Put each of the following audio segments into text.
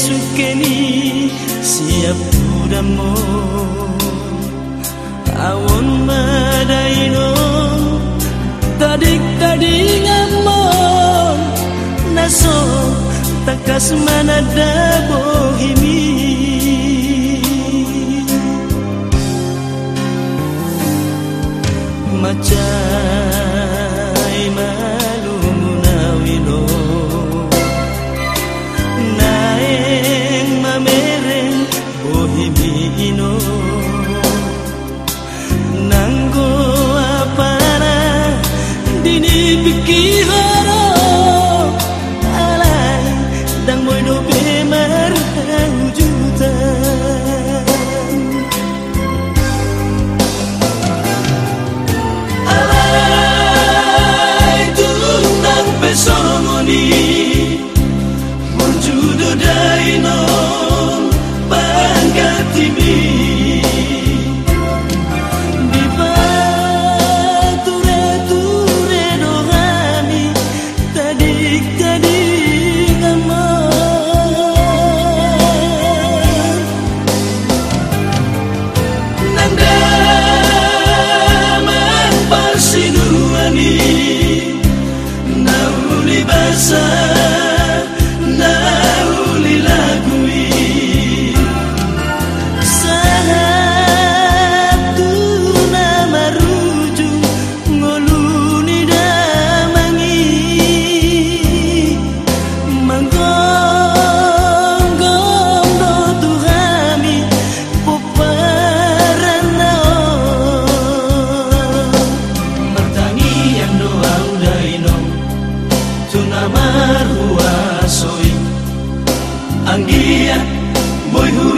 sukeni siap pudamo awon madaino tadik tadingan so takas manada bohimi macai malu munawilo. Naeng mamereng bohimi ino. Nanggo apara dini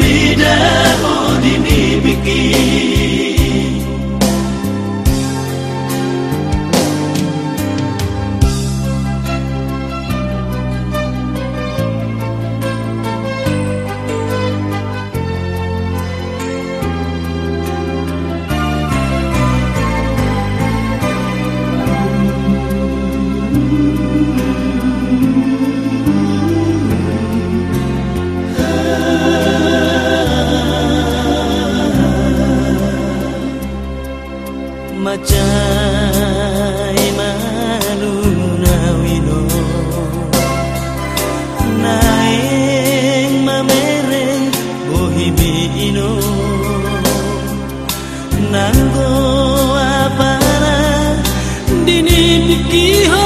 وداء ديني macai malu nawino. Naeng mamereng bohibi ino nanggo apara dini pikiho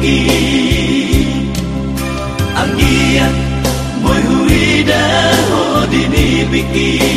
ki ang iya moi đã da ho di ni biki